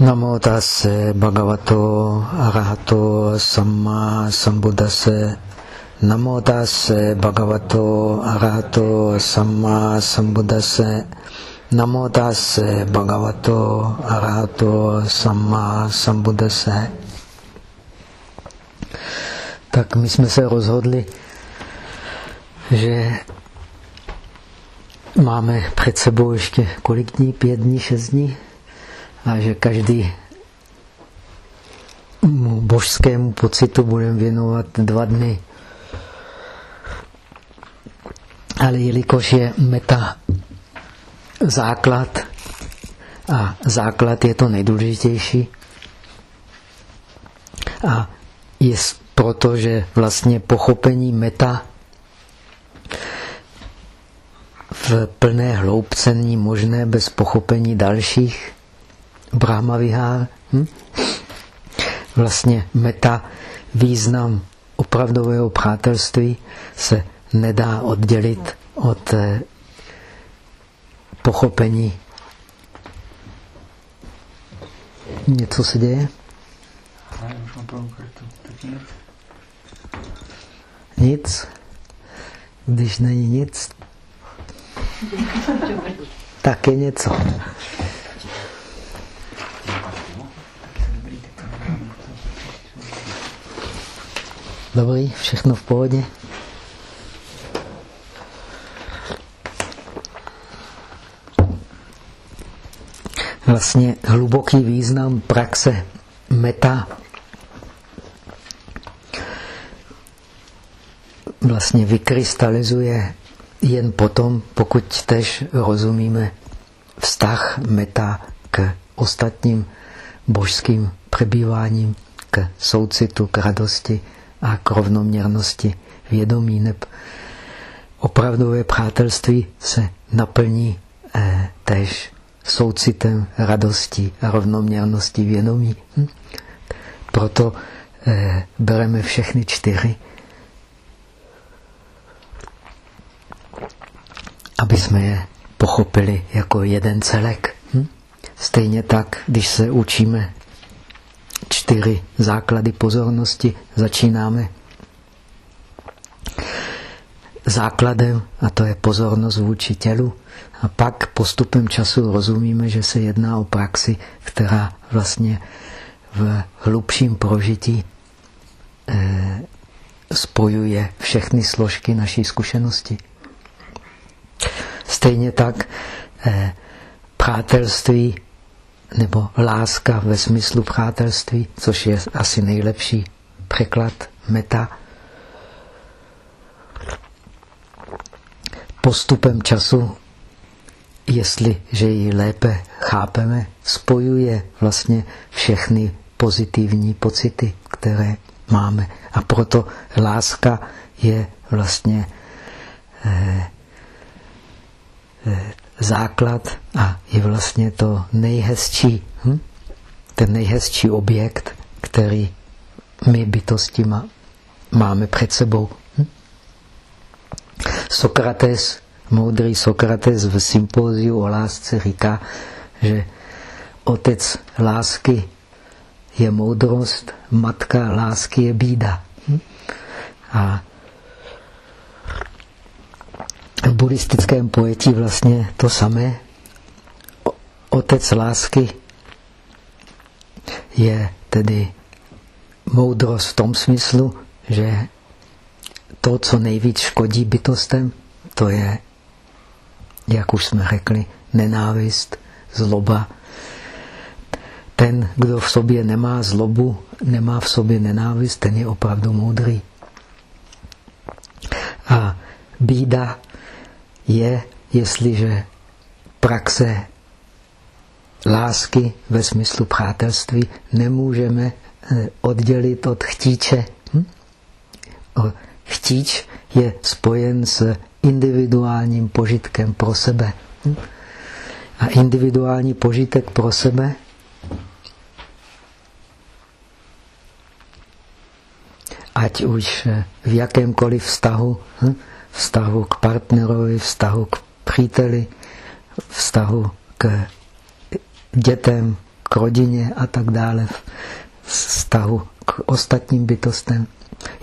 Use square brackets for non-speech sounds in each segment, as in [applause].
Namo tase bhagavato arahato samma sambuddhase. Namo tase bhagavato arahato samma sambuddhase. Namo tase bhagavato arahato samma sambuddhase. Tak my jsme se rozhodli, že máme před sebou ještě kolik dní? Pět dní, šest dní? A že každý božskému pocitu budeme věnovat dva dny. Ale jelikož je meta základ a základ je to nejdůležitější a je proto, že vlastně pochopení meta v plné hloubce není možné bez pochopení dalších Brahma Vihár. Hm? Vlastně meta, význam opravdového přátelství se nedá oddělit od eh, pochopení. Něco se děje? Nic. Když není nic, [laughs] tak je něco. Dobrý, všechno v pohodě. Vlastně hluboký význam praxe meta vlastně vykrystalizuje jen potom, pokud tež rozumíme vztah meta k ostatním božským přebýváním, k soucitu, k radosti, a k rovnoměrnosti vědomí. Neb opravdové přátelství se naplní eh, tež soucitem, radostí a rovnoměrností vědomí. Hm? Proto eh, bereme všechny čtyři, aby jsme je pochopili jako jeden celek. Hm? Stejně tak, když se učíme čtyři základy pozornosti. Začínáme základem, a to je pozornost vůči tělu. A pak postupem času rozumíme, že se jedná o praxi, která vlastně v hlubším prožití eh, spojuje všechny složky naší zkušenosti. Stejně tak eh, přátelství nebo láska ve smyslu přátelství, což je asi nejlepší překlad meta. Postupem času, jestliže ji lépe chápeme, spojuje vlastně všechny pozitivní pocity, které máme. A proto láska je vlastně eh, eh, základ a je vlastně to nejhezčí, hm? ten nejhezčí objekt, který my bytosti má, máme před sebou. Hm? Sokrates, moudrý Sokrates v sympóziu o lásce říká, že otec lásky je moudrost, matka lásky je bída. Hm? A v buddhistickém pojetí vlastně to samé. Otec lásky je tedy moudrost v tom smyslu, že to, co nejvíc škodí bytostem, to je, jak už jsme řekli, nenávist, zloba. Ten, kdo v sobě nemá zlobu, nemá v sobě nenávist, ten je opravdu moudrý. A bída je, jestliže praxe lásky ve smyslu přátelství nemůžeme eh, oddělit od chtíče. Hm? Chtíč je spojen s individuálním požitkem pro sebe. Hm? A individuální požitek pro sebe ať už v jakémkoliv vztahu, hm? Vztahu k partnerovi, vztahu k příteli, vztahu k dětem, k rodině a tak dále, vztahu k ostatním bytostem,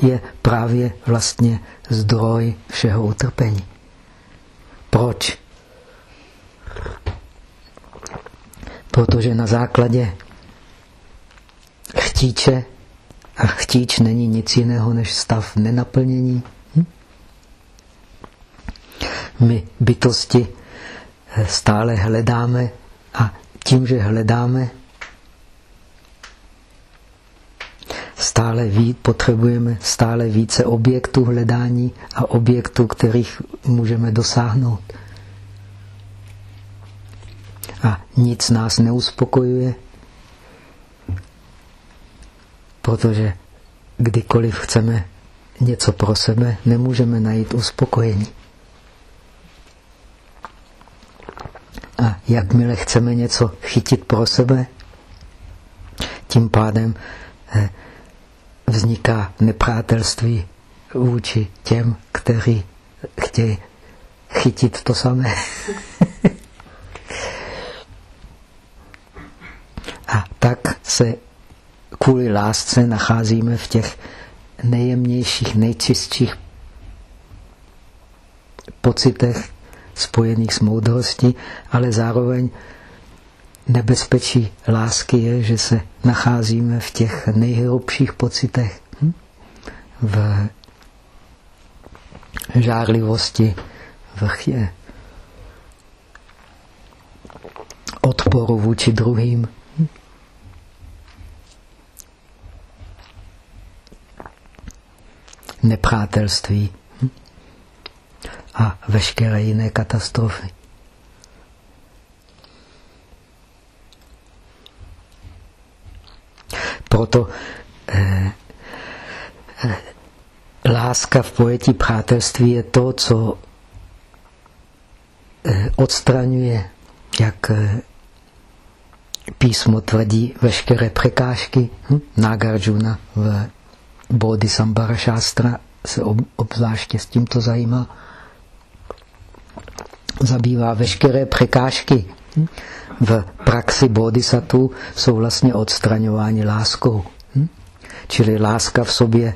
je právě vlastně zdroj všeho utrpení. Proč? Protože na základě chtíče, a chtíč není nic jiného než stav nenaplnění? My bytosti stále hledáme a tím, že hledáme, stále víc, potřebujeme stále více objektů hledání a objektů, kterých můžeme dosáhnout. A nic nás neuspokojuje, protože kdykoliv chceme něco pro sebe, nemůžeme najít uspokojení. A jakmile chceme něco chytit pro sebe, tím pádem eh, vzniká nepřátelství vůči těm, kteří chtějí chytit to samé. [laughs] A tak se kvůli lásce nacházíme v těch nejjemnějších, nejčistších pocitech spojených s moudrostí, ale zároveň nebezpečí lásky je, že se nacházíme v těch nejhrubších pocitech. Hm? V žárlivosti, v odporu vůči druhým. Hm? Nepřátelství? A veškeré jiné katastrofy. Proto eh, eh, láska v pojetí přátelství je to, co eh, odstraňuje, jak eh, písmo tvrdí, veškeré překážky. Hm? Nagarjuna v Bodhisambhara Shastra se ob, obzvláště s tímto zajímá. Zabývá veškeré překážky. V praxi bodhisattva jsou vlastně odstraňováni láskou. Hm? Čili láska v sobě,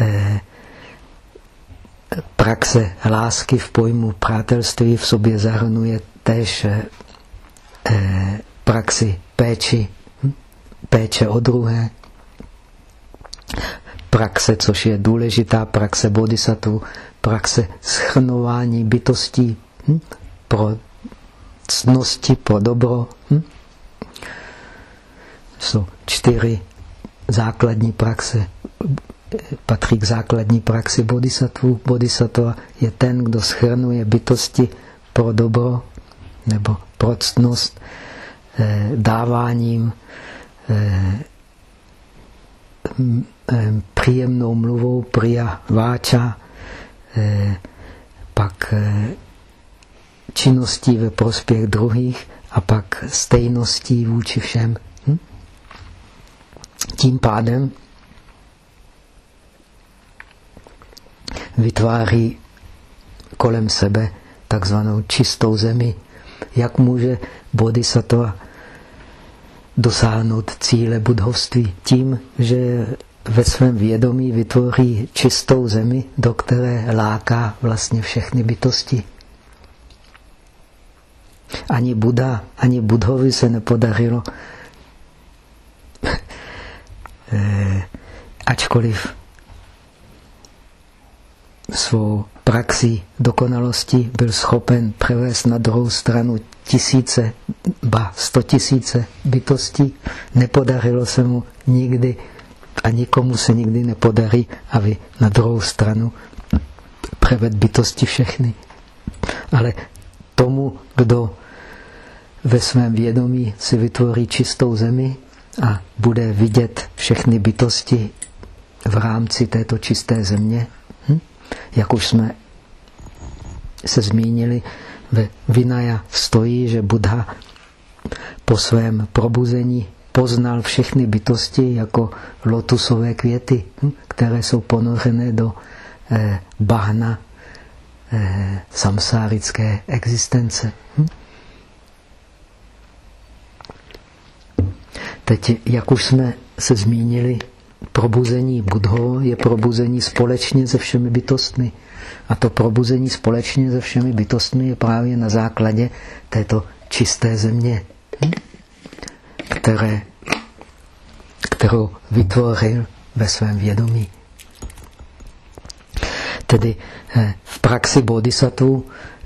eh, praxe lásky v pojmu přátelství v sobě zahrnuje též eh, praxi péči, hm? péče o druhé, praxe, což je důležitá praxe bodhisattva, praxe schrnování bytostí hm? pro cnosti pro dobro. Hm? Jsou čtyři základní praxe. Patří k základní praxi bodhisattva. Bodhisattva je ten, kdo schrnuje bytosti pro dobro nebo pro ctnost eh, dáváním, eh, eh, příjemnou mluvou, priya váča, eh, pak eh, činností ve prospěch druhých a pak stejností vůči všem. Hm? Tím pádem vytváří kolem sebe takzvanou čistou zemi. Jak může bodhisattva dosáhnout cíle budhovství? Tím, že ve svém vědomí vytvoří čistou zemi, do které láká vlastně všechny bytosti. Ani Buda, ani Budhovi se nepodařilo, [laughs] eh, ačkoliv svou praxi dokonalosti byl schopen převést na druhou stranu tisíce, ba sto tisíce bytostí. Nepodařilo se mu nikdy a nikomu se nikdy nepodarí, aby na druhou stranu převed bytosti všechny. Ale tomu, kdo ve svém vědomí si vytvoří čistou zemi a bude vidět všechny bytosti v rámci této čisté země. Hm? Jak už jsme se zmínili, ve Vinaya stojí, že Buddha po svém probuzení poznal všechny bytosti jako lotusové květy, hm? které jsou ponořené do eh, bahna eh, samsárické existence. Hm? Teď, jak už jsme se zmínili, probuzení Budho je probuzení společně se všemi bytostmi. A to probuzení společně se všemi bytostmi je právě na základě této čisté země, které, kterou vytvořil ve svém vědomí. Tedy eh, v praxi bodhisattva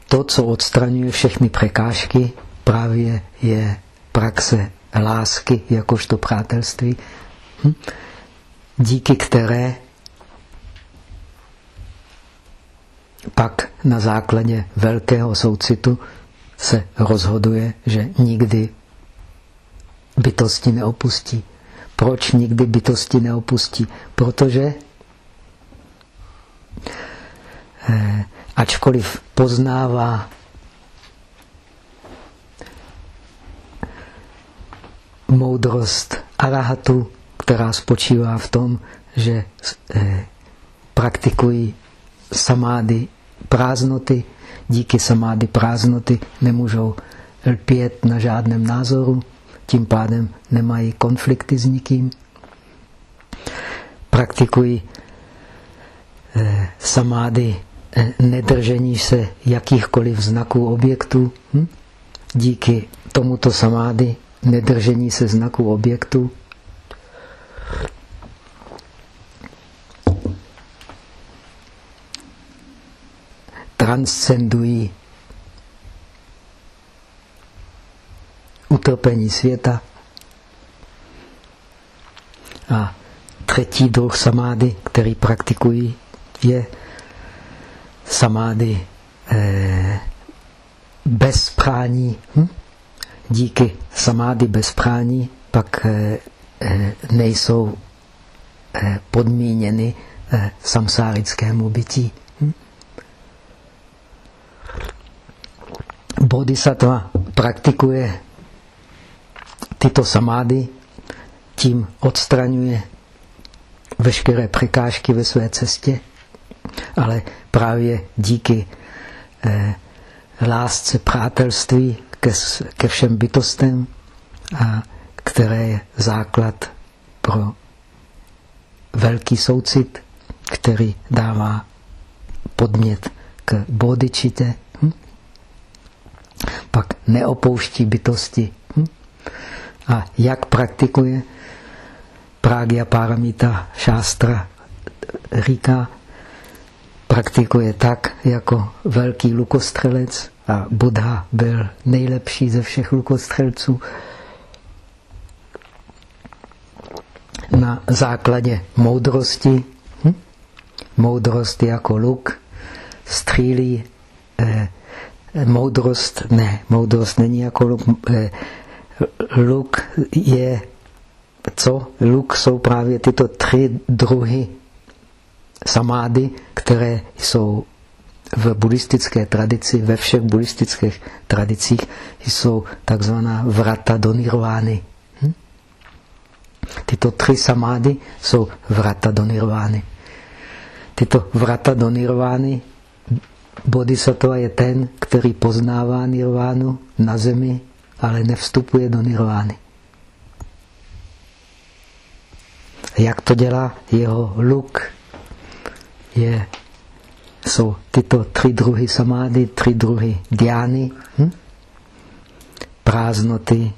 to, co odstraňuje všechny překážky, právě je praxe lásky jakožto přátelství, hm? díky které pak na základě velkého soucitu se rozhoduje, že nikdy bytosti neopustí. Proč nikdy bytosti neopustí? Protože eh, ačkoliv poznává moudrost arahatu, která spočívá v tom, že eh, praktikují samády prázdnoty. Díky samády prázdnoty nemůžou lpět na žádném názoru, tím pádem nemají konflikty s nikým. Praktikují eh, samády eh, nedržení se jakýchkoliv znaků objektů. Hm? Díky tomuto samády nedržení se znaků objektu transcendují utrpení světa. A třetí druh samády, který praktikují, je samády eh, bez prání. Hm? Díky samády bez prání pak eh, eh, nejsou eh, podmíněny samsárickému bytí. bodhisattva praktikuje tyto samády, tím odstraňuje veškeré překážky ve své cestě, ale právě díky eh, lásce přátelství ke, ke všem bytostem, a které je základ pro velký soucit, který dává podmět k bodičitě, pak neopouští bytosti. Hm? A jak praktikuje Pragya Paramita Šástra říká, praktikuje tak jako velký lukostřelec a Buddha byl nejlepší ze všech lukostřelců. Na základě moudrosti, hm? moudrost jako luk, střílí eh, moudrost, ne, moudrost není jako luk. Eh, luk je, co? Luk jsou právě tyto tři druhy samády, které jsou v buddhistické tradici, ve všech buddhistických tradicích, jsou takzvaná vrata do nirvány. Hm? Tyto tři samády jsou vrata do nirvány. Tyto vrata do nirvány Bodhisattva je ten, který poznává nirvánu na zemi, ale nevstupuje do nirvány. Jak to dělá jeho luk? Je, jsou tyto tři druhy samády, tři druhy diány, hm? prázdnoty,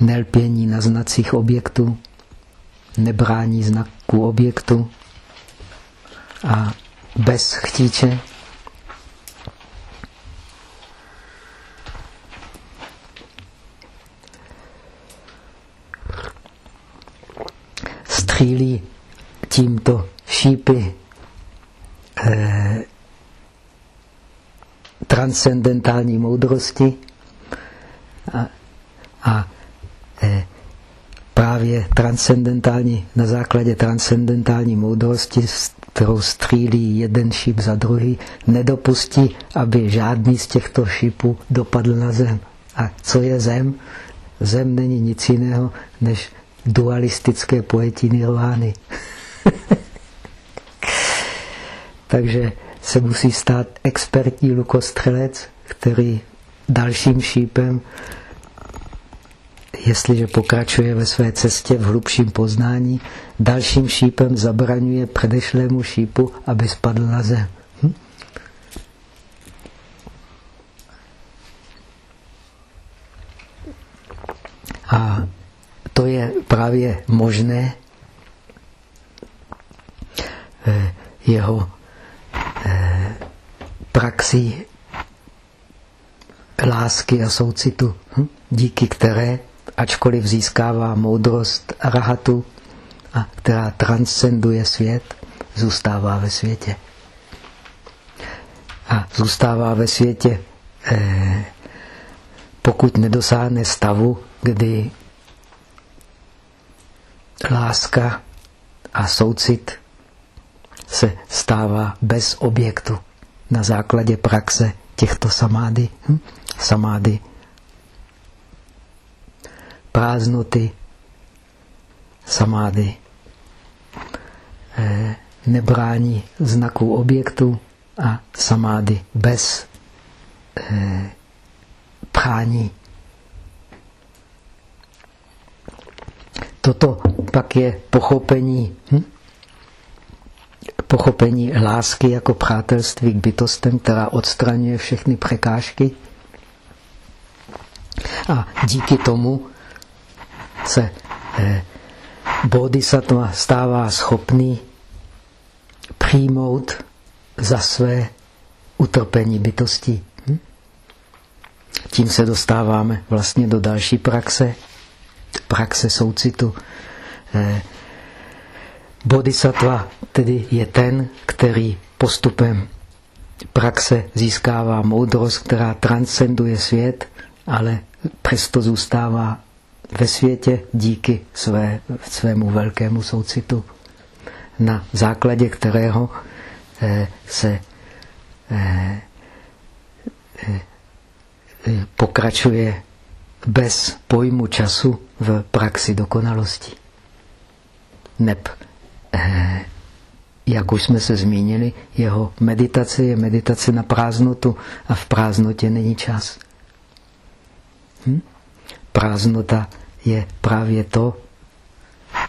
nelpění na znacích objektů, nebrání znaků objektu a bez chtíče. Střílí tímto šípy eh, transcendentální moudrosti a, a eh, právě transcendentální, na základě transcendentální moudrosti kterou střílí jeden šíp za druhý, nedopustí, aby žádný z těchto šípů dopadl na zem. A co je zem? Zem není nic jiného, než dualistické pojetí nirvány. [laughs] Takže se musí stát expertní lukostřelec, který dalším šípem jestliže pokračuje ve své cestě v hlubším poznání, dalším šípem zabraňuje předešlému šípu, aby spadl na zem. Hm? A to je právě možné eh, jeho eh, praxi lásky a soucitu, hm? díky které, ačkoliv získává moudrost rahatu, a která transcenduje svět, zůstává ve světě. A zůstává ve světě, eh, pokud nedosáhne stavu, kdy láska a soucit se stává bez objektu na základě praxe těchto samády. Hm? Samády prázdnoty, samády eh, nebrání znaků objektu a samády bez eh, prání. Toto pak je pochopení, hm? Pochopení lásky jako přátelství k bytostem, která odstraňuje všechny překážky. A díky tomu se eh, bodhisattva stává schopný přijmout za své utrpení bytosti. Hm? Tím se dostáváme vlastně do další praxe, praxe soucitu. Eh, bodhisattva tedy je ten, který postupem praxe získává moudrost, která transcenduje svět, ale přesto zůstává ve světě díky své, svému velkému soucitu, na základě kterého eh, se eh, eh, pokračuje bez pojmu času v praxi dokonalosti. Neb, jak už jsme se zmínili, jeho meditace je meditace na prázdnotu a v prázdnotě není čas. Hm? prázdnota je právě to,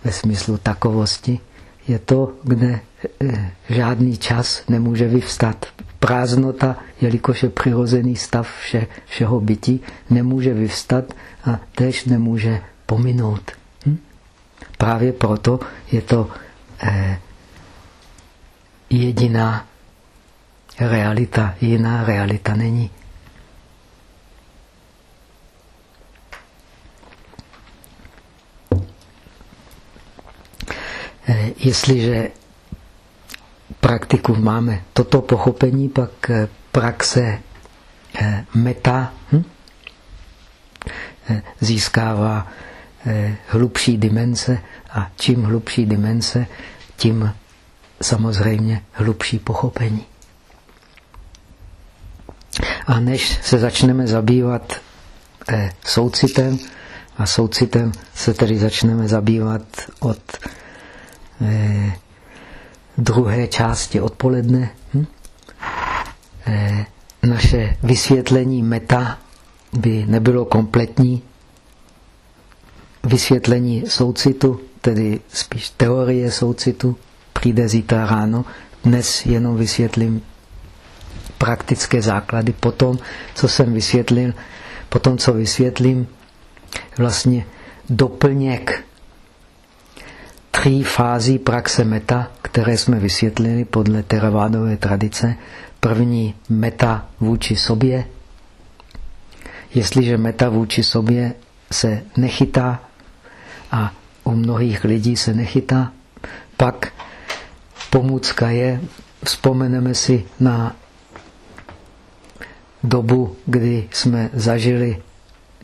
ve smyslu takovosti, je to, kde eh, žádný čas nemůže vyvstat. Prázdnota, jelikož je přirozený stav vše, všeho bytí, nemůže vyvstat a tež nemůže pominout. Hm? Právě proto je to eh, jediná realita. Jiná realita není. Eh, jestliže praktiku máme toto pochopení, pak eh, praxe eh, meta hm? získává hlubší dimenze a čím hlubší dimenze, tím samozřejmě hlubší pochopení. A než se začneme zabývat soucitem, a soucitem se tedy začneme zabývat od eh, druhé části odpoledne. Hm? Eh, naše vysvětlení meta by nebylo kompletní. Vysvětlení soucitu, tedy spíš teorie soucitu, přijde zítra ráno. Dnes jenom vysvětlím praktické základy. Potom, co jsem vysvětlil, potom, co vysvětlím, vlastně doplněk tří fází praxe meta, které jsme vysvětlili podle teravádové tradice. První meta vůči sobě. Jestliže meta vůči sobě se nechytá a u mnohých lidí se nechytá, pak pomůcka je, vzpomeneme si na dobu, kdy jsme zažili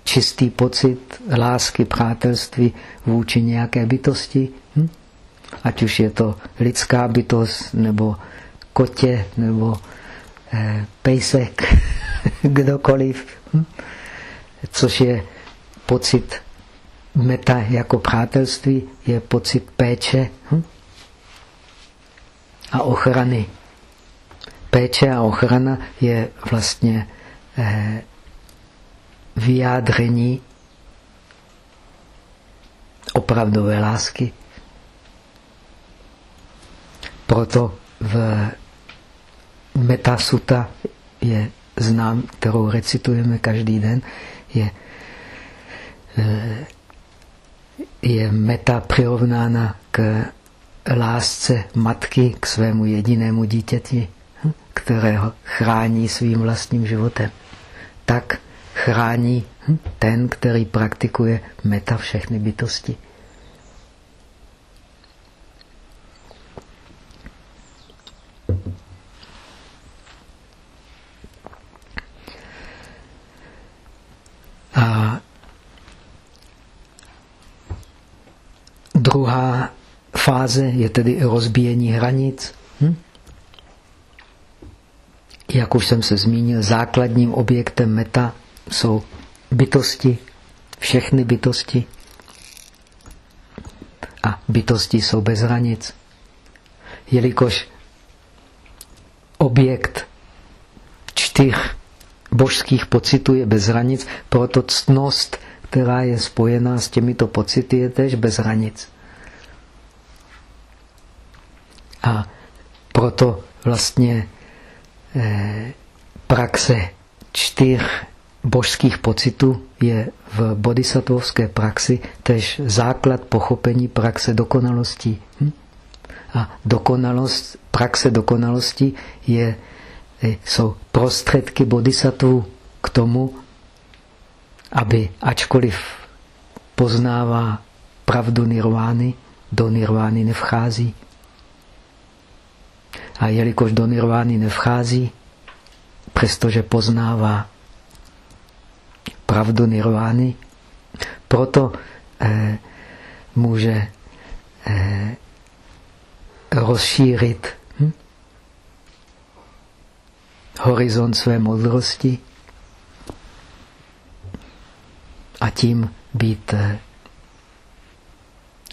čistý pocit lásky, přátelství vůči nějaké bytosti. Hm? Ať už je to lidská bytost, nebo kotě, nebo eh, pejsek, [laughs] kdokoliv. Hm? Což je pocit meta jako přátelství, je pocit péče hm? a ochrany. Péče a ochrana je vlastně eh, vyjádření opravdové lásky. Proto v Metasuta je znám, kterou recitujeme každý den, je, eh, je meta přirovnána k lásce matky k svému jedinému dítěti, hm, kterého chrání svým vlastním životem. Tak chrání hm, ten, který praktikuje meta všechny bytosti. A druhá fáze je tedy rozbíjení hranic. Hm? Jak už jsem se zmínil, základním objektem meta jsou bytosti, všechny bytosti. A bytosti jsou bez hranic. Jelikož objekt čtyř božských pocitů je bez hranic, proto ctnost, která je spojená s těmito pocity, je tež bez hranic. A proto vlastně eh, praxe čtyř božských pocitů je v bodhisattvovské praxi tež základ pochopení praxe dokonalosti. Hm? A dokonalost, praxe dokonalosti je, eh, jsou prostředky bodhisattvů k tomu, aby ačkoliv poznává pravdu nirvány, do nirvány nevchází. A jelikož do nirvány nevchází, přestože poznává pravdu nirvány, proto eh, může eh, rozšířit hm, horizont své modrosti a tím být eh,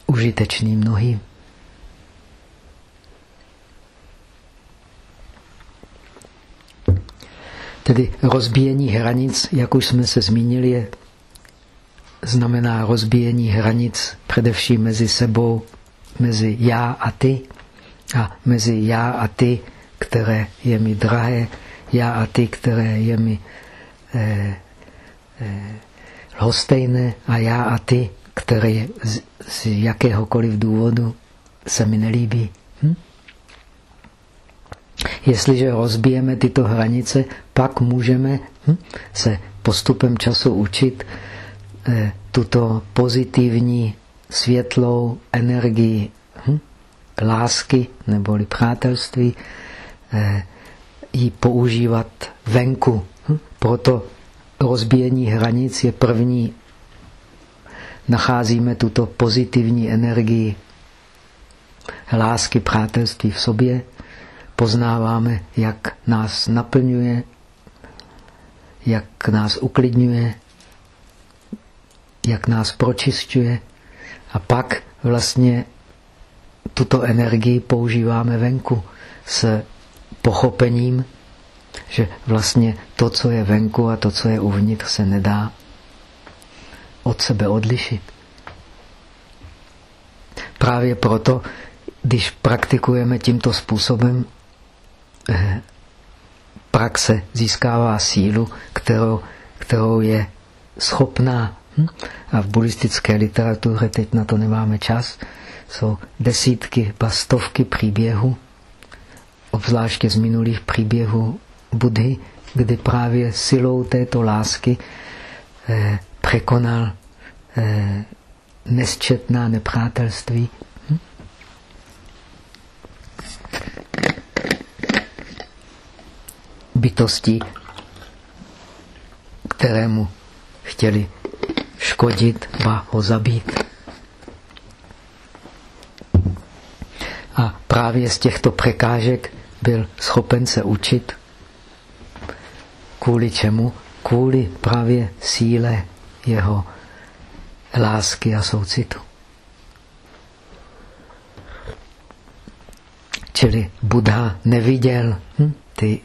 užitečným mnohým. Tedy rozbíjení hranic, jak už jsme se zmínili, znamená rozbíjení hranic především mezi sebou, mezi já a ty a mezi já a ty, které je mi drahé, já a ty, které je mi eh, eh, lhostejné a já a ty, které z, z jakéhokoliv důvodu se mi nelíbí. Jestliže rozbijeme tyto hranice, pak můžeme hm, se postupem času učit eh, tuto pozitivní světlou energii hm, lásky neboli přátelství eh, ji používat venku. Hm? Proto rozbíjení hranic je první. Nacházíme tuto pozitivní energii lásky, přátelství v sobě poznáváme, jak nás naplňuje, jak nás uklidňuje, jak nás pročišťuje a pak vlastně tuto energii používáme venku s pochopením, že vlastně to, co je venku a to, co je uvnitř, se nedá od sebe odlišit. Právě proto, když praktikujeme tímto způsobem, praxe získává sílu, kterou, kterou je schopná. Hm? A v buddhistické literatuře, teď na to nemáme čas, jsou desítky, stovky příběhů, obzvláště z minulých příběhů Budhy, kdy právě silou této lásky eh, překonal eh, nesčetná nepřátelství bytosti, kterému chtěli škodit, ba ho zabít. A právě z těchto překážek byl schopen se učit. Kvůli čemu? Kvůli právě síle jeho lásky a soucitu. Čili Buddha neviděl hm, ty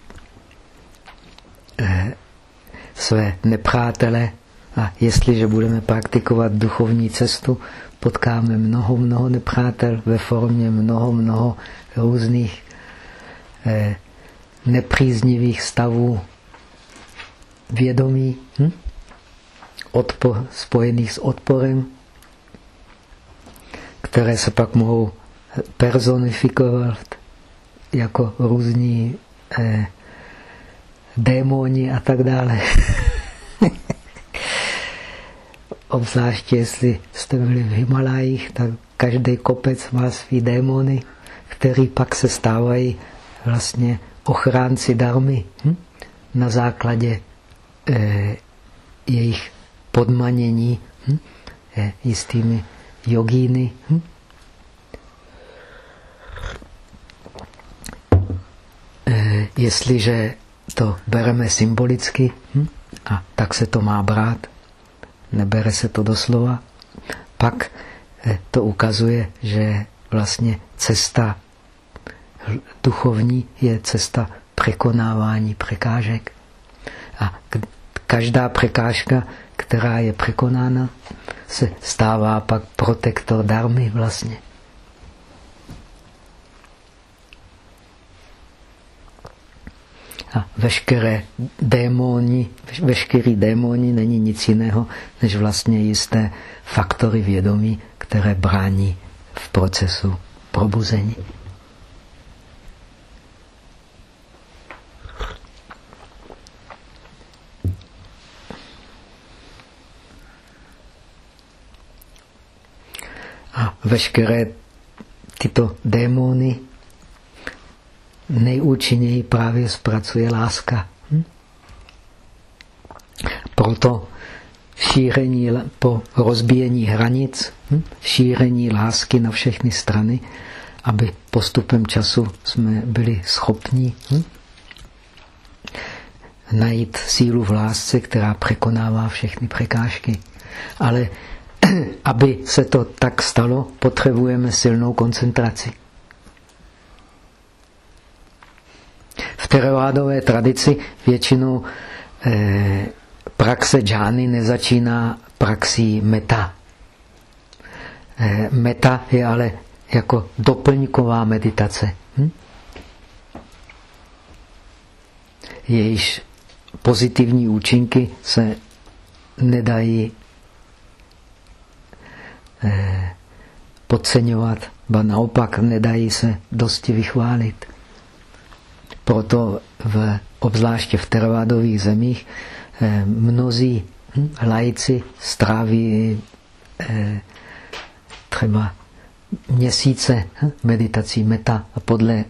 své nepřátele A jestliže budeme praktikovat duchovní cestu, potkáme mnoho, mnoho nepřátel ve formě mnoho, mnoho různých eh, nepříznivých stavů vědomí, hm? Odpor, spojených s odporem, které se pak mohou personifikovat jako různí eh, démoni a tak dále. [laughs] Obzvláště, jestli jste byli v Himalajích, tak každý kopec má svý démony, který pak se stávají vlastně ochránci darmy hm? na základě eh, jejich podmanění hm? eh, jistými jogíny. Hm? Eh, jestliže to bereme symbolicky, hm? a tak se to má brát, nebere se to doslova, pak eh, to ukazuje, že vlastně cesta duchovní je cesta překonávání překážek. A každá překážka, která je překonána, se stává pak protektor darmy vlastně. A veškeré démoni, veškerý démoni není nic jiného, než vlastně jisté faktory vědomí, které brání v procesu probuzení. A veškeré tyto démony nejúčinněji právě zpracuje láska. Hm? Proto šíření po rozbíjení hranic, hm? šíření lásky na všechny strany, aby postupem času jsme byli schopni hm? najít sílu v lásce, která překonává všechny překážky. Ale [clears throat] aby se to tak stalo, potřebujeme silnou koncentraci. V teravádové tradici většinou eh, praxe džány nezačíná praxí meta. Eh, meta je ale jako doplňková meditace. Hm? Jejíž pozitivní účinky se nedají eh, podceňovat, ba naopak nedají se dosti vychválit. Proto v, obzvláště v teravádových zemích eh, mnozí hm, lajci stráví eh, třeba měsíce hm, meditací meta a podle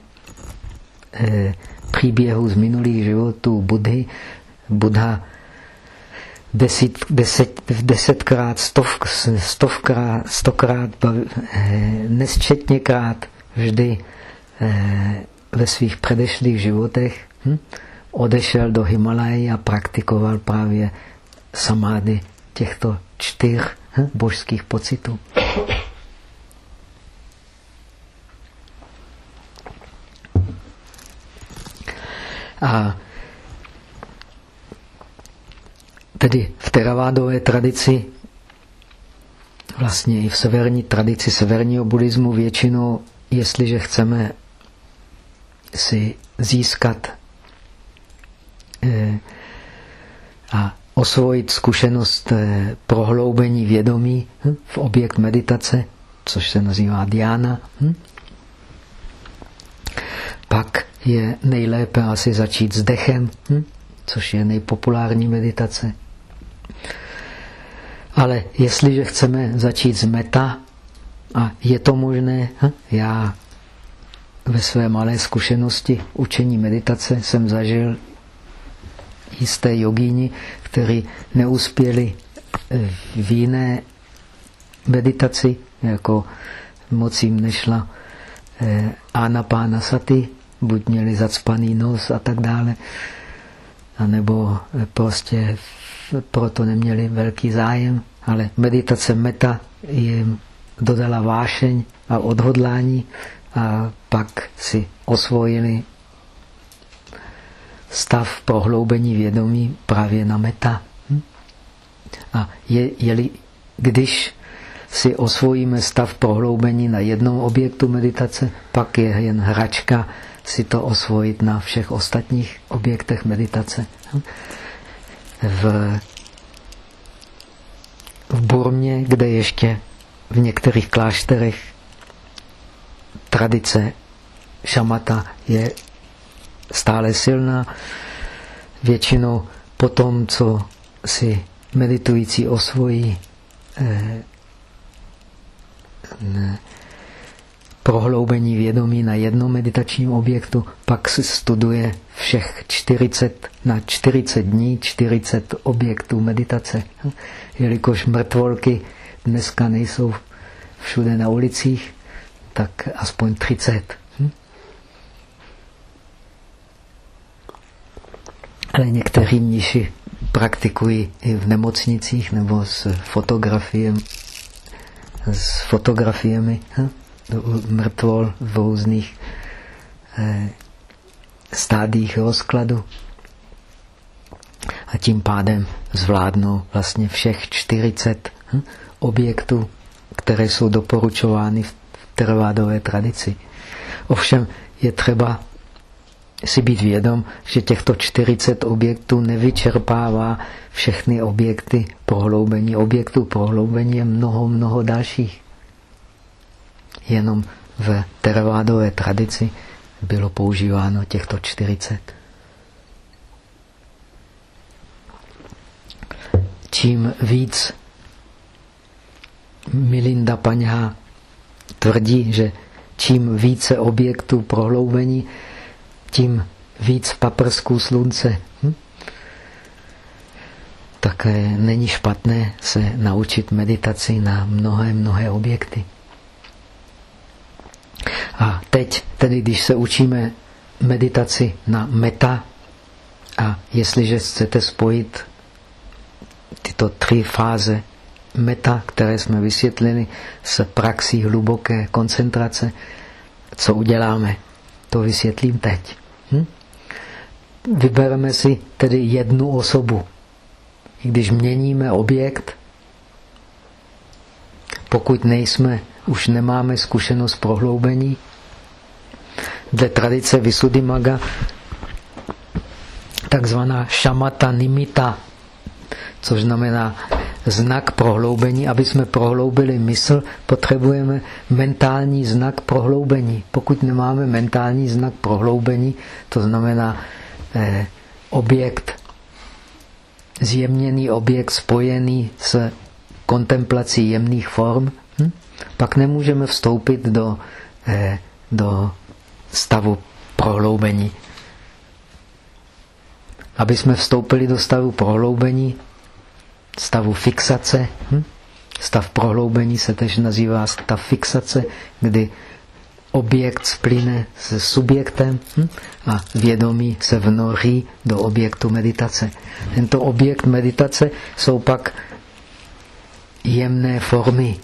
eh, příběhu z minulých životů Budhy, Buddha deset, deset, desetkrát, stov, stovkrát, stokrát, nesčetněkrát vždy ve svých předešlých životech hm, odešel do Himalají a praktikoval právě samády těchto čtyř hm, božských pocitů. A tedy v teravádové tradici, vlastně i v severní tradici severního buddhismu většinou, jestliže chceme si získat eh, a osvojit zkušenost eh, prohloubení vědomí hm, v objekt meditace, což se nazývá diana. Hm. Pak je nejlépe asi začít s dechem, hm, což je nejpopulární meditace. Ale jestliže chceme začít s meta, a je to možné, já ve své malé zkušenosti učení meditace jsem zažil jisté jogíni, kteří neuspěli eh, v jiné meditaci, jako moc jim nešla eh, Anapána Sati, buď měli zacpaný nos a tak dále, anebo eh, prostě proto neměli velký zájem, ale meditace meta jim dodala vášeň a odhodlání a pak si osvojili stav prohloubení vědomí právě na meta. Hm? A je, je, když si osvojíme stav prohloubení na jednom objektu meditace, pak je jen hračka si to osvojit na všech ostatních objektech meditace. V, v Burmě, kde ještě v některých klášterech tradice šamata je stále silná, většinou po tom, co si meditující osvojí eh, prohloubení vědomí na jednom meditačním objektu, pak se studuje všech 40 na 40 dní, 40 objektů meditace. Jelikož mrtvolky dneska nejsou všude na ulicích, tak aspoň 30. Hm? Ale někteří mniši praktikují i v nemocnicích nebo s fotografiemi, s fotografiemi hm? mrtvol v různých eh, stádích rozkladu. A tím pádem zvládnou vlastně všech 40 hm? objektů, které jsou doporučovány v trvádové tradici. Ovšem je třeba si být vědom, že těchto 40 objektů nevyčerpává všechny objekty prohloubení. Objektů prohloubení je mnoho, mnoho dalších. Jenom v teravádové tradici bylo používáno těchto 40. Čím víc Milinda Paňha tvrdí, že čím více objektů prohloubení, tím víc paprsků slunce. Hm? Tak není špatné se naučit meditaci na mnohé, mnohé objekty. A teď, tedy když se učíme meditaci na meta, a jestliže chcete spojit tyto tři fáze meta, které jsme vysvětlili, s praxí hluboké koncentrace, co uděláme? To vysvětlím teď. Hm? Vybereme si tedy jednu osobu. Když měníme objekt, pokud nejsme, už nemáme zkušenost prohloubení, dle tradice Visuddhimaga takzvaná šamata nimita, což znamená znak prohloubení. Aby jsme prohloubili mysl, potřebujeme mentální znak prohloubení. Pokud nemáme mentální znak prohloubení, to znamená eh, objekt, zjemněný objekt spojený s kontemplací jemných form, hm? pak nemůžeme vstoupit do, eh, do stavu prohloubení. Aby jsme vstoupili do stavu prohloubení, stavu fixace. Hm? Stav prohloubení se tež nazývá stav fixace, kdy objekt splyne se subjektem hm? a vědomí se vnoří do objektu meditace. Tento objekt meditace jsou pak jemné formy.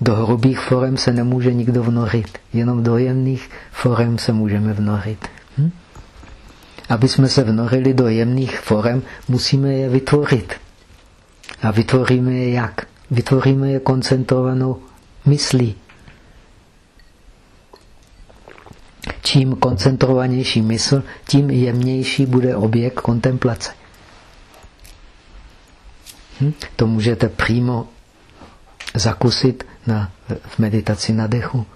Do hrubých forem se nemůže nikdo vnořit, jenom do jemných forem se můžeme vnořit. Aby jsme se vnorili do jemných forem, musíme je vytvořit. A vytvoříme je jak? Vytvoříme je koncentrovanou myslí. Čím koncentrovanější mysl, tím jemnější bude objekt kontemplace. Hm? To můžete přímo zakusit na, v meditaci na dechu.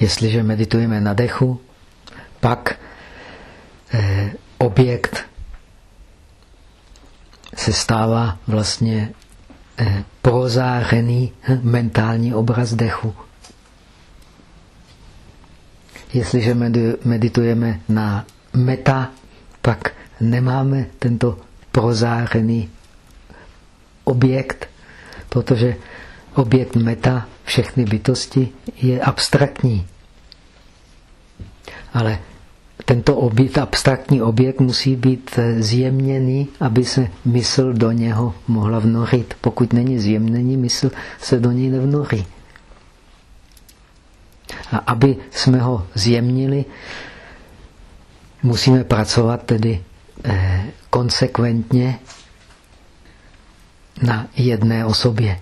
Jestliže meditujeme na dechu, pak eh, objekt se stává vlastně eh, prozářený hm, mentální obraz dechu. Jestliže meditujeme na meta, pak nemáme tento prozářený objekt, protože objekt meta, všechny bytosti, je abstraktní. Ale tento objekt, abstraktní objekt musí být zjemněný, aby se mysl do něho mohla vnorit. Pokud není zjemněný, mysl se do něj nevnorí. A aby jsme ho zjemnili, musíme pracovat tedy eh, konsekventně na jedné osobě.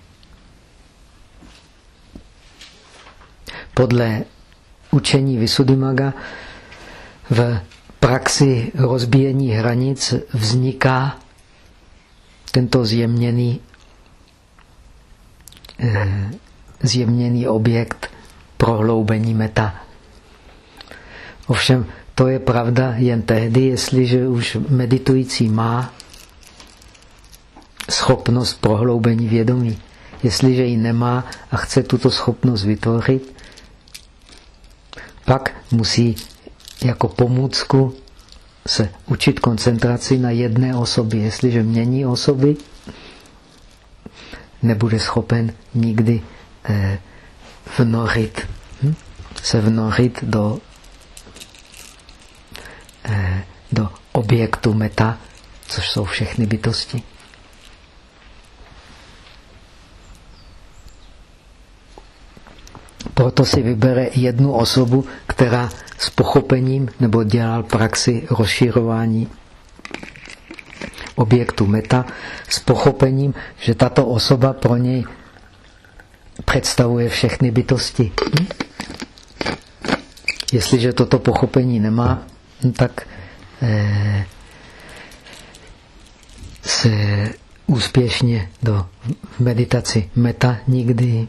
Podle učení Visuddhimaga v praxi rozbíjení hranic vzniká tento zjemněný, eh, zjemněný objekt prohloubení meta. Ovšem, to je pravda jen tehdy, jestliže už meditující má schopnost prohloubení vědomí. Jestliže ji nemá a chce tuto schopnost vytvořit, pak musí jako pomůcku se učit koncentraci na jedné osobě. Jestliže mění osoby, nebude schopen nikdy eh, vnorit, hm? se vnorit do, eh, do objektu meta, což jsou všechny bytosti. Proto si vybere jednu osobu, která s pochopením nebo dělal praxi rozširování objektu meta s pochopením, že tato osoba pro něj představuje všechny bytosti. Jestliže toto pochopení nemá, tak eh, se úspěšně do meditaci meta nikdy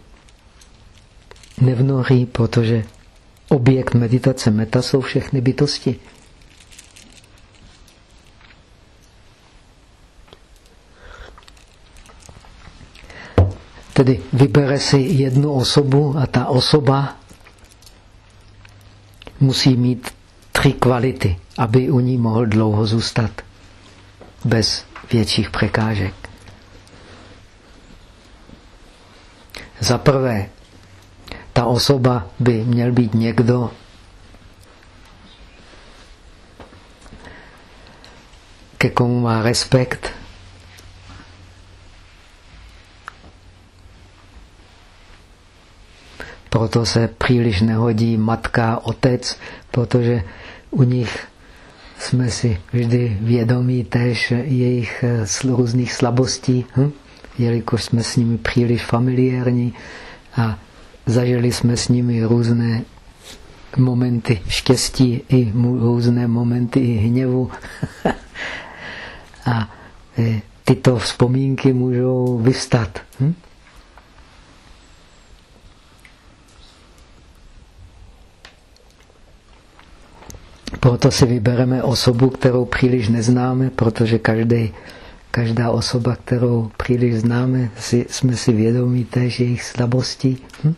nevnoří, protože objekt meditace meta jsou všechny bytosti. Tedy vybere si jednu osobu a ta osoba musí mít tři kvality, aby u ní mohl dlouho zůstat bez větších překážek. Za prvé, ta osoba by měl být někdo, ke komu má respekt, proto se příliš nehodí matka, otec, protože u nich jsme si vždy vědomí též jejich různých slabostí, hm? jelikož jsme s nimi příliš familiární a Zažili jsme s nimi různé momenty štěstí i různé momenty i hněvu. [laughs] A e, tyto vzpomínky můžou vystat. Hm? Proto si vybereme osobu, kterou příliš neznáme, protože každý, každá osoba, kterou příliš známe, si, jsme si vědomí též jejich slabostí. Hm?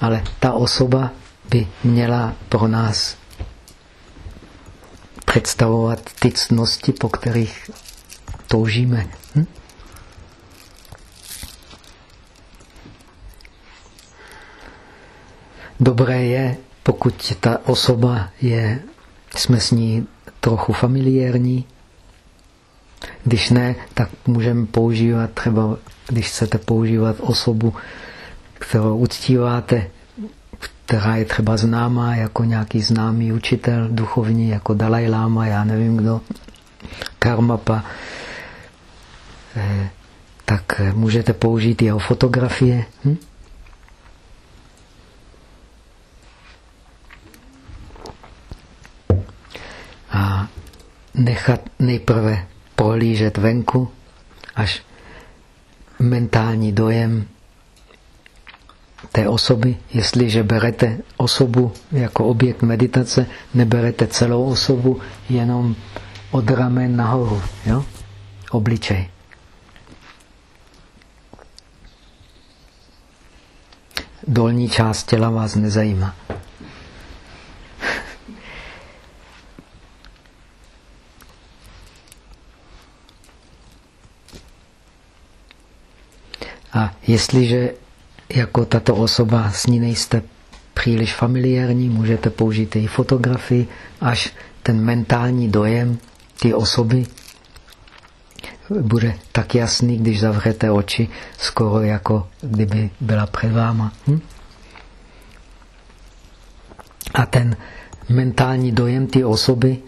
ale ta osoba by měla pro nás představovat ty cnosti, po kterých toužíme. Hm? Dobré je, pokud ta osoba je, jsme s ní trochu familiární. Když ne, tak můžeme používat třeba, když chcete používat osobu, kterou uctíváte, která je třeba známá jako nějaký známý učitel duchovní, jako Dalai Lama, já nevím kdo, Karmapa, eh, tak můžete použít jeho fotografie. Hm? A nechat nejprve prohlížet venku, až mentální dojem té osoby. Jestliže berete osobu jako objekt meditace, neberete celou osobu, jenom od ramen nahoru, jo? obličej. Dolní část těla vás nezajímá. A jestliže jako tato osoba s ní nejste příliš familiární, můžete použít její fotografii, až ten mentální dojem ty osoby bude tak jasný, když zavřete oči, skoro jako kdyby byla před váma. Hm? A ten mentální dojem ty osoby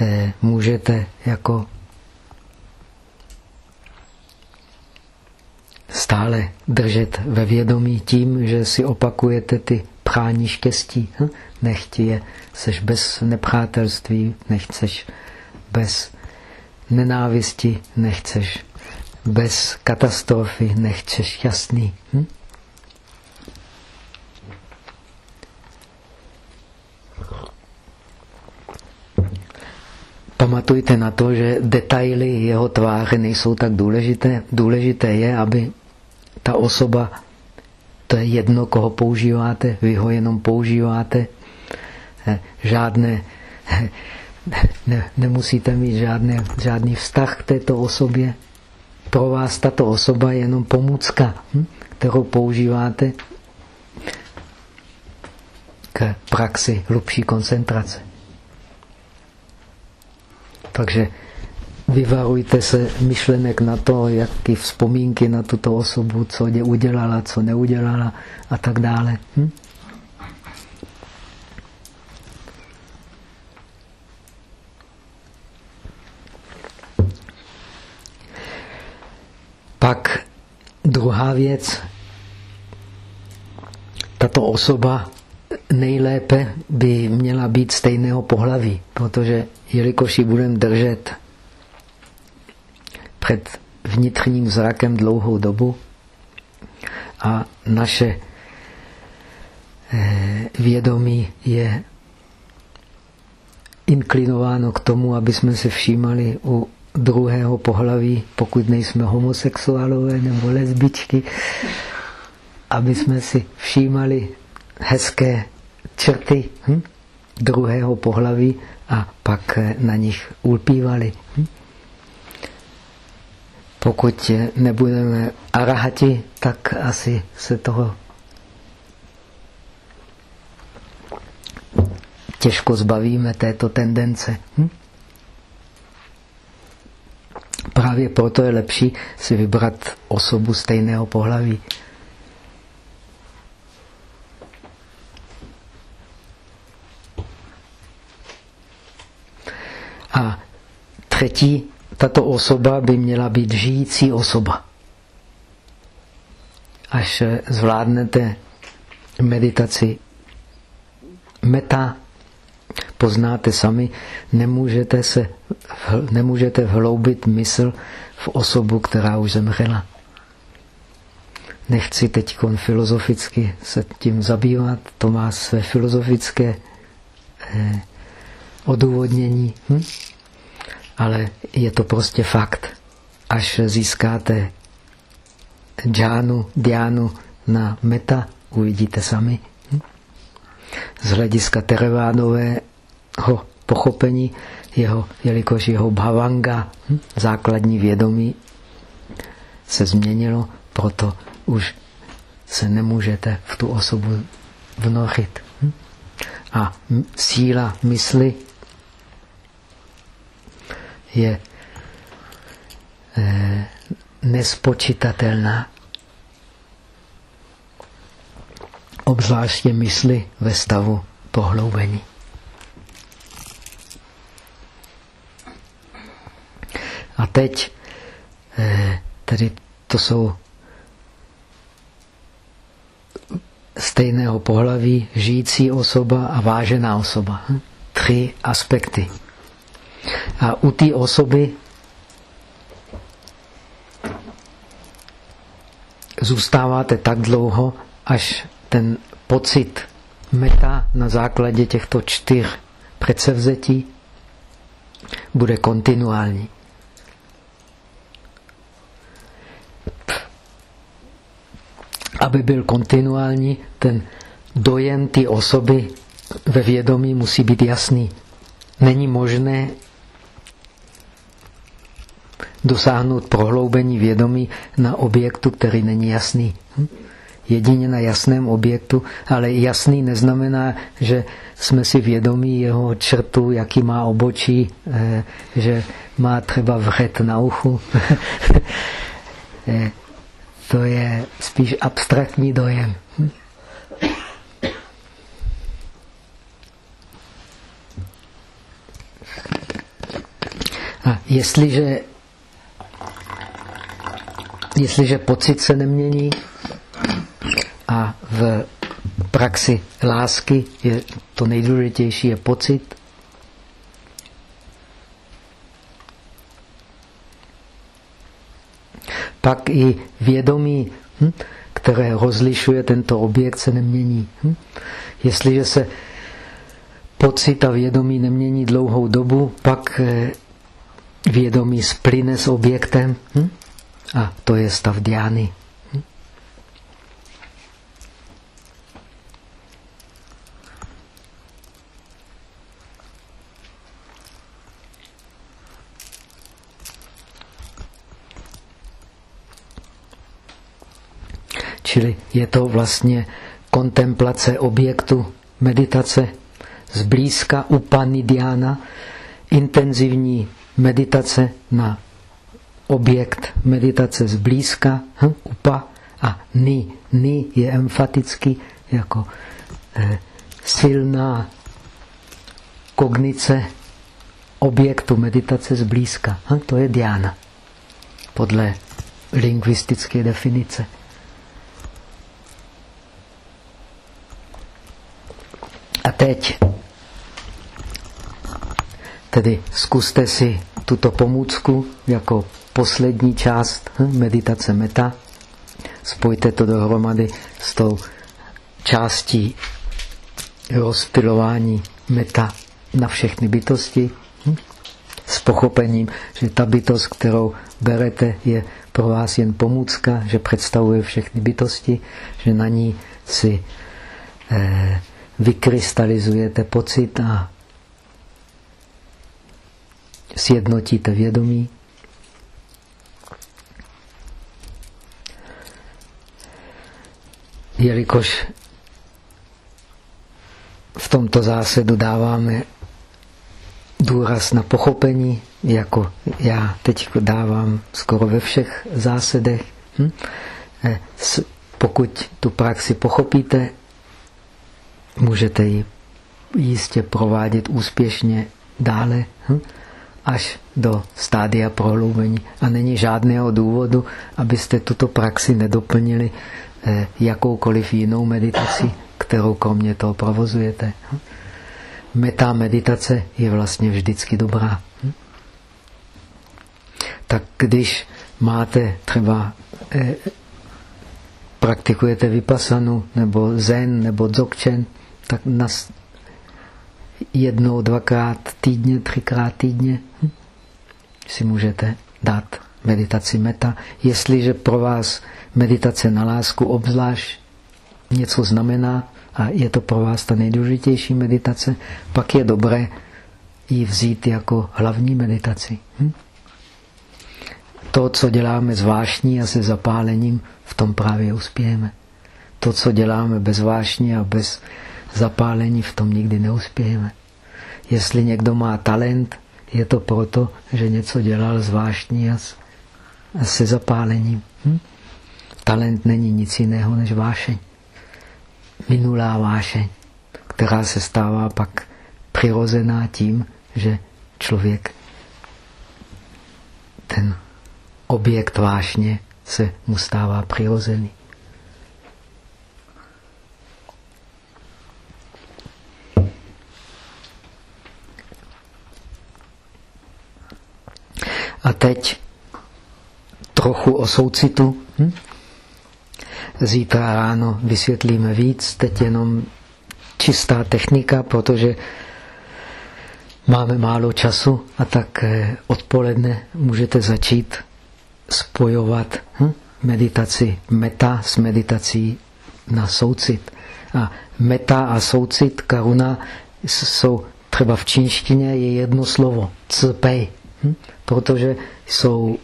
eh, můžete jako stále držet ve vědomí tím, že si opakujete ty prání štěstí. Hm? Nechť je, seš bez nepřátelství, nechceš bez nenávisti, nechceš bez katastrofy, nechceš šťastný. Hm? Pamatujte na to, že detaily jeho tváře nejsou tak důležité. Důležité je, aby ta osoba, to je jedno, koho používáte, vy ho jenom používáte. Eh, žádné, ne, nemusíte mít žádný, žádný vztah k této osobě. Pro vás tato osoba je jenom pomůcka, hm, kterou používáte k praxi hlubší koncentrace. Takže vyvarujte se myšlenek na to, jaký vzpomínky na tuto osobu, co je udělala, co neudělala a tak dále. Hm? Pak druhá věc. Tato osoba nejlépe by měla být stejného pohlaví, protože jelikož ji budeme držet před vnitřním zrakem dlouhou dobu a naše eh, vědomí je inklinováno k tomu, aby jsme se všímali u druhého pohlaví, pokud nejsme homosexuálové nebo lesbičky, aby jsme si všímali hezké črty hm, druhého pohlaví a pak eh, na nich ulpívali. Hm? Pokud nebudeme arahati, tak asi se toho těžko zbavíme této tendence. Hm? Právě proto je lepší si vybrat osobu stejného pohlaví. A třetí tato osoba by měla být žijící osoba. Až zvládnete meditaci meta, poznáte sami, nemůžete, se, nemůžete vhloubit mysl v osobu, která už zemřela. Nechci teď filozoficky se tím zabývat, to má své filozofické eh, odůvodnění. Hm? Ale je to prostě fakt. Až získáte džánu, diánu na meta, uvidíte sami. Hm? Z hlediska terevádového pochopení, jeho, jelikož jeho bhavanga, hm? základní vědomí, se změnilo, proto už se nemůžete v tu osobu vnořit. Hm? A síla mysli je eh, nespočitatelná. Obzvláště mysli ve stavu pohloubení. A teď, eh, tedy to jsou stejného pohlaví žijící osoba a vážená osoba. Hm? Tři aspekty. A u té osoby zůstáváte tak dlouho, až ten pocit meta na základě těchto čtyř předsevzetí bude kontinuální. Aby byl kontinuální, ten dojem té osoby ve vědomí musí být jasný. Není možné dosáhnout prohloubení vědomí na objektu, který není jasný. Hm? Jedině na jasném objektu, ale jasný neznamená, že jsme si vědomí jeho čertu, jaký má obočí, eh, že má třeba vřet na uchu. [laughs] Eh, to je spíš abstraktní dojem. Hm? A jestliže jestliže pocit se nemění a v praxi lásky je to nejdůležitější je pocit, pak i vědomí, hm, které rozlišuje tento objekt, se nemění. Hm? Jestliže se pocit a vědomí nemění dlouhou dobu, pak eh, vědomí splyne s objektem hm? A to je stav diány. Čili je to vlastně kontemplace objektu meditace zblízka upanidiana, intenzivní meditace na objekt meditace zblízka, hm, upa a ni. Ni je emfatický jako eh, silná kognice objektu meditace zblízka. Hm, to je diana podle lingvistické definice. A teď tedy zkuste si tuto pomůcku jako poslední část hm, meditace meta. Spojte to dohromady s tou částí rozptilování meta na všechny bytosti. Hm, s pochopením, že ta bytost, kterou berete, je pro vás jen pomůcka, že představuje všechny bytosti, že na ní si eh, vykrystalizujete pocit a sjednotíte vědomí. Jelikož v tomto zásadu dáváme důraz na pochopení, jako já teď dávám skoro ve všech zásadech. Hm? Eh, pokud tu praxi pochopíte, můžete ji jistě provádět úspěšně dále hm? až do stádia prohloubení. A není žádného důvodu, abyste tuto praxi nedoplnili jakoukoliv jinou meditaci, kterou kromě toho provozujete. Meta meditace je vlastně vždycky dobrá. Tak když máte třeba eh, praktikujete vypasanu, nebo zen, nebo dzogchen, tak nas jednou, dvakrát týdně, třikrát týdně hm, si můžete dát meditaci meta. Jestliže pro vás meditace na lásku obzvlášť něco znamená a je to pro vás ta nejdůležitější meditace, pak je dobré ji vzít jako hlavní meditaci. Hm? To, co děláme zvláštní a se zapálením, v tom právě uspějeme. To, co děláme bez vášní a bez zapálení, v tom nikdy neuspějeme. Jestli někdo má talent, je to proto, že něco dělal zvláštní a se zapálením. Hm? Talent není nic jiného než vášeň. Minulá vášeň, která se stává pak přirozená tím, že člověk ten objekt vášně se mu stává přirozený. A teď trochu o soucitu. Hm? Zítra ráno vysvětlíme víc, teď jenom čistá technika, protože máme málo času a tak eh, odpoledne můžete začít spojovat hm? meditaci meta s meditací na soucit. A meta a soucit, karuna, jsou třeba v čínštině je jedno slovo, cpej. Hm? Protože jsou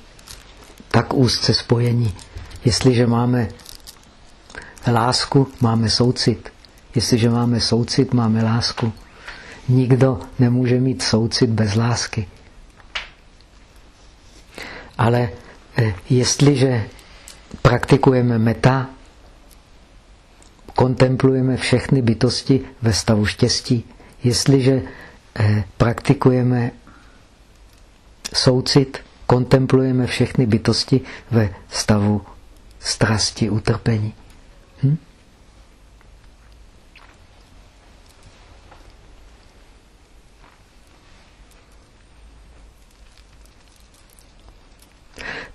tak úzce spojení. Jestliže máme lásku, máme soucit. Jestliže máme soucit, máme lásku. Nikdo nemůže mít soucit bez lásky. Ale eh, jestliže praktikujeme meta, kontemplujeme všechny bytosti ve stavu štěstí. Jestliže eh, praktikujeme soucit, kontemplujeme všechny bytosti ve stavu strasti, utrpení. Hm?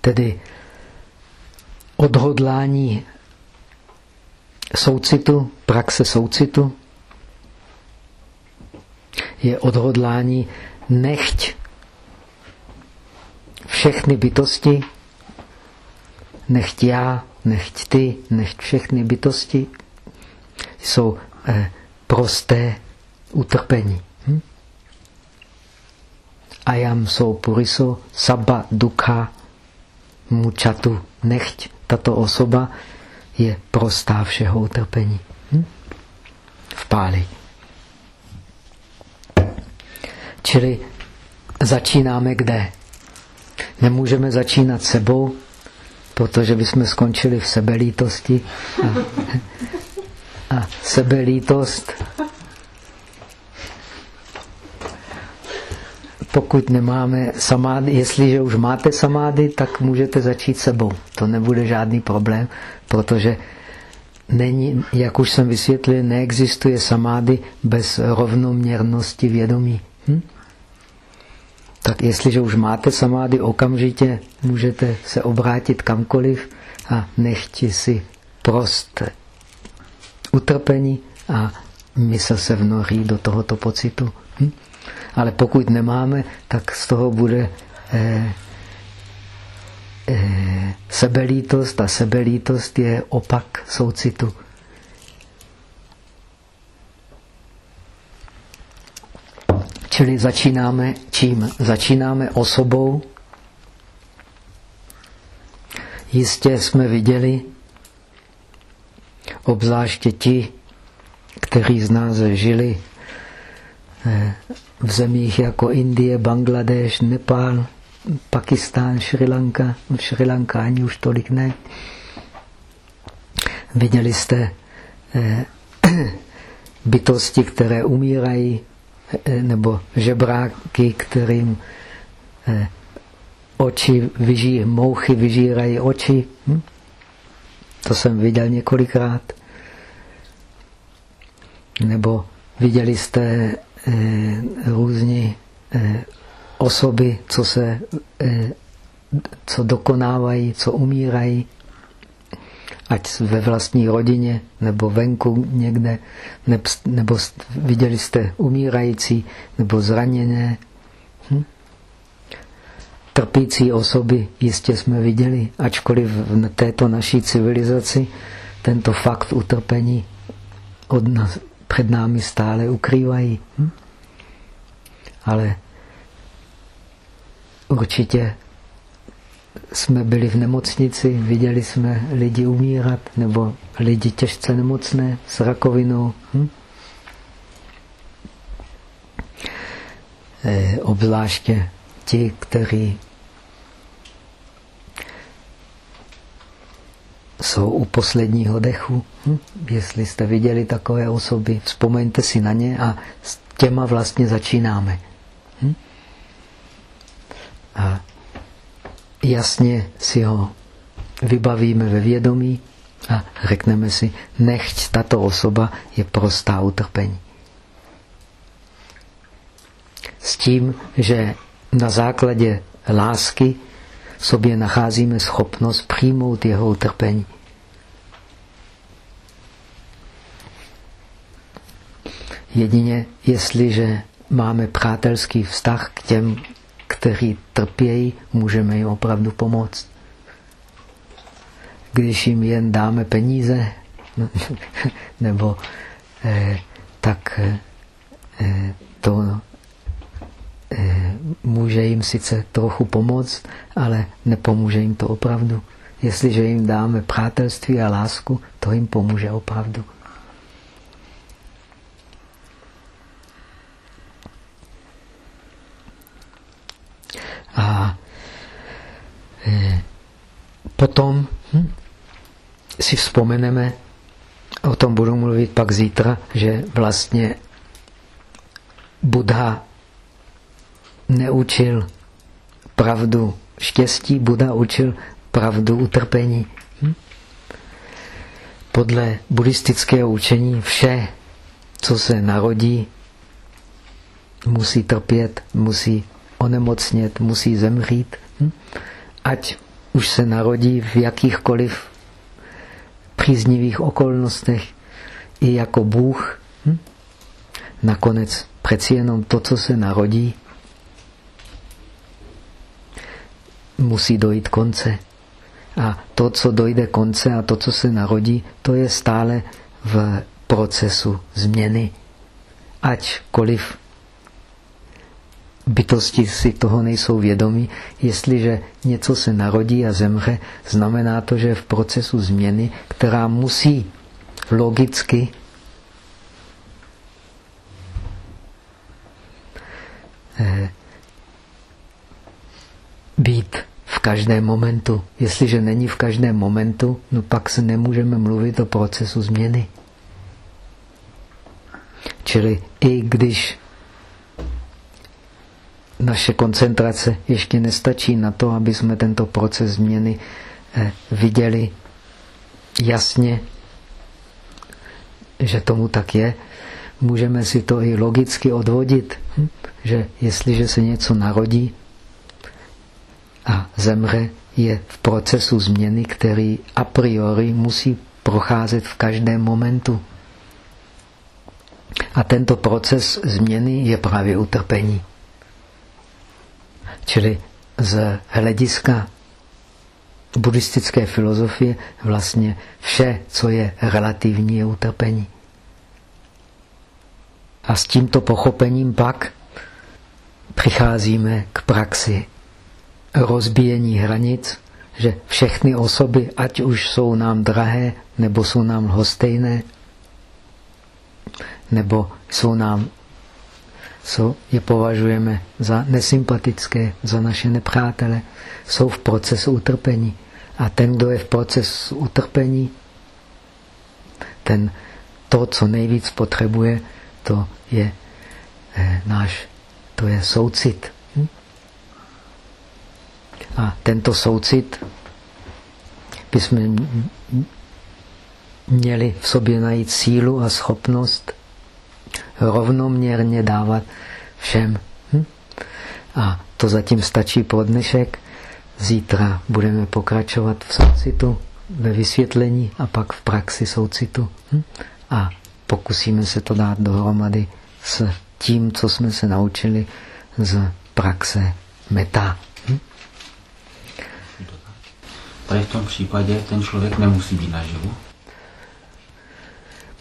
Tedy odhodlání soucitu, praxe soucitu, je odhodlání nechť všechny bytosti, nechť já, nechť ty, nechť všechny bytosti jsou eh, prosté utrpení. Hm? Ayam so puriso sabba dukha mučatu. Nechť tato osoba je prostá všeho utrpení. Hm? V páli. Čili začínáme kde? Nemůžeme začínat sebou, protože bychom skončili v sebelítosti. A, a sebelítost, pokud nemáme samády, jestliže už máte samády, tak můžete začít sebou. To nebude žádný problém, protože není, jak už jsem vysvětlil, neexistuje samády bez rovnoměrnosti vědomí. Hm? Tak jestliže už máte samády, okamžitě můžete se obrátit kamkoliv a nechti si prost utrpení a mysl se vnoří do tohoto pocitu. Hm? Ale pokud nemáme, tak z toho bude eh, eh, sebelítost a sebelítost je opak soucitu. Čili začínáme čím? Začínáme osobou. Jistě jsme viděli, obzvláště ti, kteří z nás žili eh, v zemích jako Indie, Bangladeš, Nepál, Pakistán, Sri Lanka, v Sri Lanka ani už tolik ne. Viděli jste eh, [clears throat] bytosti, které umírají nebo žebráky, kterým eh, oči vyží, mouchy vyžírají oči. Hm? To jsem viděl několikrát. Nebo viděli jste eh, různí eh, osoby, co se eh, co dokonávají, co umírají ať ve vlastní rodině nebo venku někde, nebo viděli jste umírající nebo zraněné. Hm? Trpící osoby jistě jsme viděli, ačkoliv v této naší civilizaci tento fakt utrpení od nás, před námi stále ukrývají. Hm? Ale určitě jsme byli v nemocnici, viděli jsme lidi umírat, nebo lidi těžce nemocné s rakovinou. Hm? E, obzvláště ti, kteří jsou u posledního dechu. Hm? Jestli jste viděli takové osoby, vzpomeňte si na ně a s těma vlastně začínáme. Hm? A jasně si ho vybavíme ve vědomí a řekneme si, nechť tato osoba je prostá utrpení. S tím, že na základě lásky sobě nacházíme schopnost přijmout jeho utrpení. Jedině, jestliže máme přátelský vztah k těm, kteří trpějí, můžeme jim opravdu pomoct. Když jim jen dáme peníze, [laughs] nebo eh, tak eh, to eh, může jim sice trochu pomoct, ale nepomůže jim to opravdu. Jestliže jim dáme přátelství a lásku, to jim pomůže opravdu. A e, potom hm, si vzpomeneme, o tom budu mluvit pak zítra, že vlastně Buddha neučil pravdu štěstí, Buda učil pravdu utrpení. Hm? Podle buddhistického učení vše, co se narodí, musí trpět, musí onemocnět, musí zemřít. Hm? Ať už se narodí v jakýchkoliv příznivých okolnostech i jako Bůh. Hm? Nakonec přeci jenom to, co se narodí, musí dojít konce. A to, co dojde konce a to, co se narodí, to je stále v procesu změny. Ačkoliv bytosti si toho nejsou vědomí. Jestliže něco se narodí a zemře, znamená to, že je v procesu změny, která musí logicky eh, být v každém momentu. Jestliže není v každém momentu, no pak se nemůžeme mluvit o procesu změny. Čili i když naše koncentrace ještě nestačí na to, aby jsme tento proces změny eh, viděli jasně, že tomu tak je. Můžeme si to i logicky odvodit, hm? že jestliže se něco narodí a zemře, je v procesu změny, který a priori musí procházet v každém momentu. A tento proces změny je právě utrpení. Čili z hlediska buddhistické filozofie vlastně vše, co je relativní, je utrpení. A s tímto pochopením pak přicházíme k praxi rozbíjení hranic, že všechny osoby, ať už jsou nám drahé, nebo jsou nám lhostejné, nebo jsou nám jsou, je považujeme za nesympatické, za naše nepřátele, jsou v procesu utrpení. A ten, kdo je v procesu utrpení, ten to, co nejvíc potřebuje, to je eh, náš, to je soucit. Hm? A tento soucit bychom měli v sobě najít sílu a schopnost rovnoměrně dávat všem. Hm? A to zatím stačí pro dnešek. Zítra budeme pokračovat v soucitu, ve vysvětlení a pak v praxi soucitu. Hm? A pokusíme se to dát dohromady s tím, co jsme se naučili z praxe meta. Hm? Tady v tom případě ten člověk nemusí být naživu?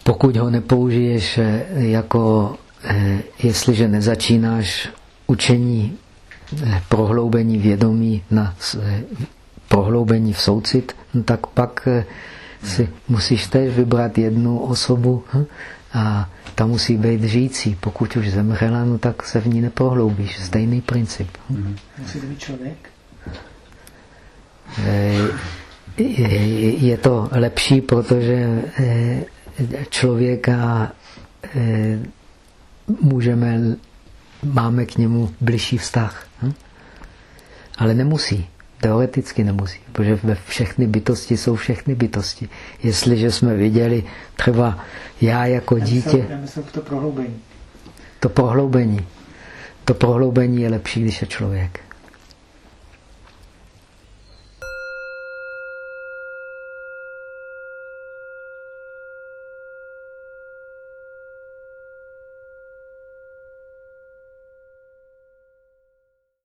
Pokud ho nepoužiješ eh, jako, eh, jestliže nezačínáš učení eh, prohloubení vědomí na prohloubení v soucit, no tak pak si musíš též vybrat jednu osobu hm, a ta musí být žijící. Pokud už zemřela, no tak se v ní neprohloubíš. Stejný princip. Hm. Musí to být člověk? Je to lepší, protože člověka eh, můžeme, máme k němu bližší vztah. Hm? Ale nemusí. Teoreticky nemusí, protože ve všechny bytosti jsou všechny bytosti. Jestliže jsme viděli třeba já jako já dítě... Já myslím to prohloubení. To prohloubení. To prohloubení je lepší, když je člověk.